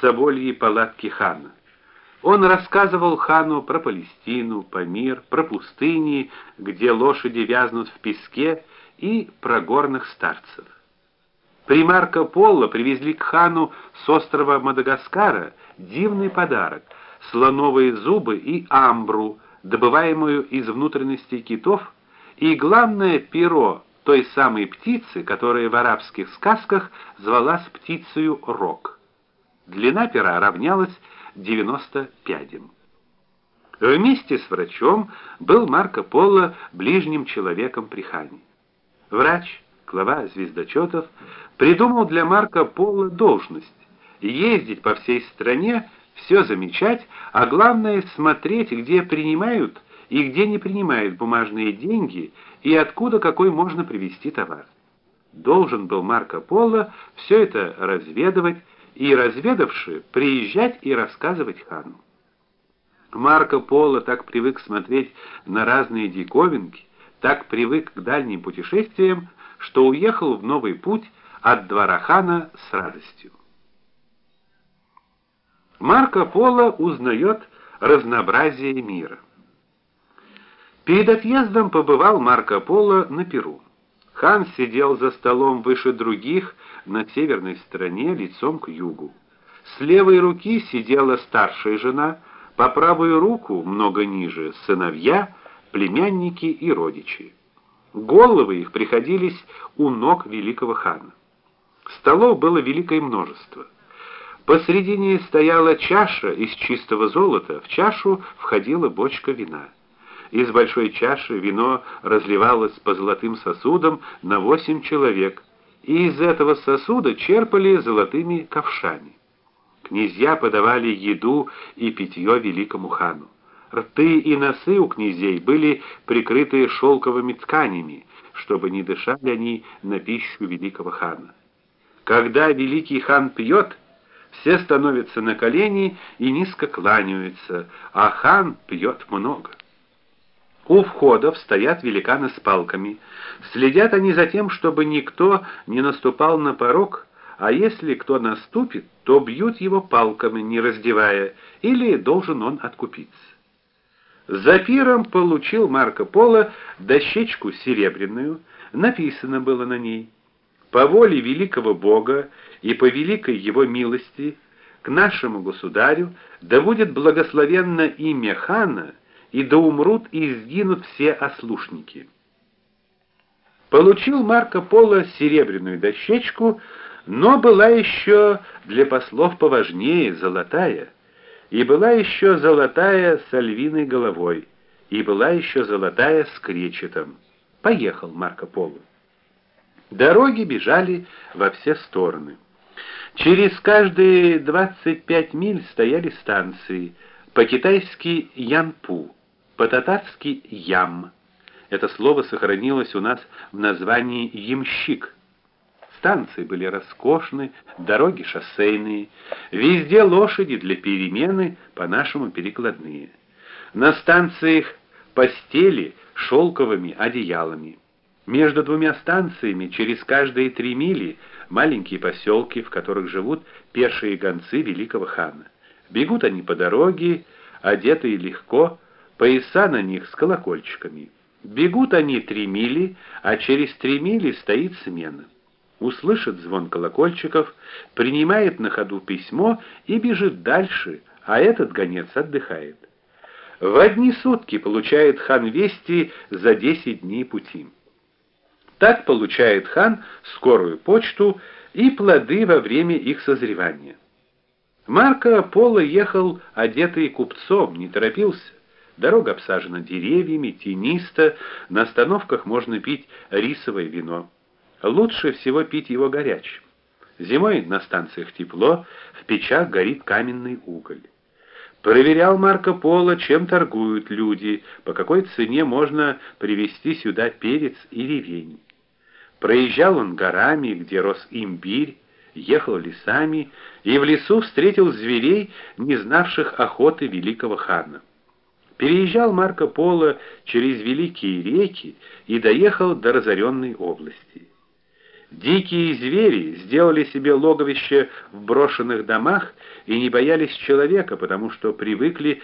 собольи палатки хана. Он рассказывал хану про Палестину, Памир, про пустыни, где лошади вязнут в песке, и про горных старцев. При Марко Поло привезли к хану с острова Мадагаскара дивный подарок слоновые зубы и амбру, добываемую из внутренностей китов, и главное перо той самой птицы, которая в арабских сказках звалась птицею рог. Длина пера равнялась 90 пядям. Вместе с врачом был Марко Поло ближним человеком при хане. Врач, глава звездочетов, придумал для Марко Поло должность ездить по всей стране, все замечать, а главное смотреть, где принимают и где не принимают бумажные деньги и откуда какой можно привезти товар. Должен был Марко Поло все это разведывать и разведавши приезжать и рассказывать хану. Марко Поло так привык смотреть на разные диковинки, так привык к дальним путешествиям, что уехал в новый путь от двора хана с радостью. Марко Поло узнает разнообразие мира. Перед отъездом побывал Марко Поло на Перу. Хан сидел за столом выше других на северной стороне, лицом к югу. С левой руки сидела старшая жена, по правую руку, много ниже, сыновья, племянники и родичи. Головы их приходились у ног великого хана. Столов было великое множество. Посредине стояла чаша из чистого золота, в чашу входила бочка вина. Из большой чаши вино разливалось по золотым сосудам на восемь человек, и из этого сосуда черпали золотыми ковшами. Князья подавали еду и питье великому хану. Рты и носы у князей были прикрыты шелковыми тканями, чтобы не дышали они на пищу великого хана. Когда великий хан пьет, все становятся на колени и низко кланяются, а хан пьет много. У входов стоят великаны с палками. Следят они за тем, чтобы никто не наступал на порог, а если кто наступит, то бьют его палками, не раздевая, или должен он откупиться. За пиром получил Марко Поло дощечку серебряную, написано было на ней: по воле великого Бога и по великой его милости к нашему государю да будет благословенно имя хана, и да умрут и сгинут все ослушники. Получил Марко Поло серебряную дощечку, но была еще для послов поважнее золотая, и была еще золотая с львиной головой, и была еще золотая с кречетом. Поехал Марко Поло. Дороги бежали во все стороны. Через каждые 25 миль стояли станции, по-китайски Янпу, по-татарски Ям. Это слово сохранилось у нас в названии Ямщик. Станции были роскошны, дороги шоссейные, везде лошади для перемены, по-нашему перекладные. На станциях постели шелковыми одеялами. Между двумя станциями через каждые три мили маленькие поселки, в которых живут пешие гонцы великого хана. Бегут они по дороге, одетые легко, пояса на них с колокольчиками. Бегут они три мили, а через три мили стоит смена. Услышит звон колокольчиков, принимает на ходу письмо и бежит дальше, а этот гонец отдыхает. В одни сутки получает хан вести за десять дней пути. Так получает хан скорую почту и плоды во время их созревания. Марко Поло ехал одетый купцом, не торопился. Дорога обсажена деревьями, тенисто, на остановках можно пить рисовое вино. Лучше всего пить его горячим. Зимой на станциях тепло, в печах горит каменный уголь. Проверял Марко Поло, чем торгуют люди, по какой цене можно привезти сюда перец и ревень. Проезжал он горами, где рос имбирь, ехал лесами и в лесу встретил зверей, не знавших охоты великого хана. Переезжал Марко Поло через великие реки и доехал до разоренной области. Дикие звери сделали себе логовище в брошенных домах и не боялись человека, потому что привыкли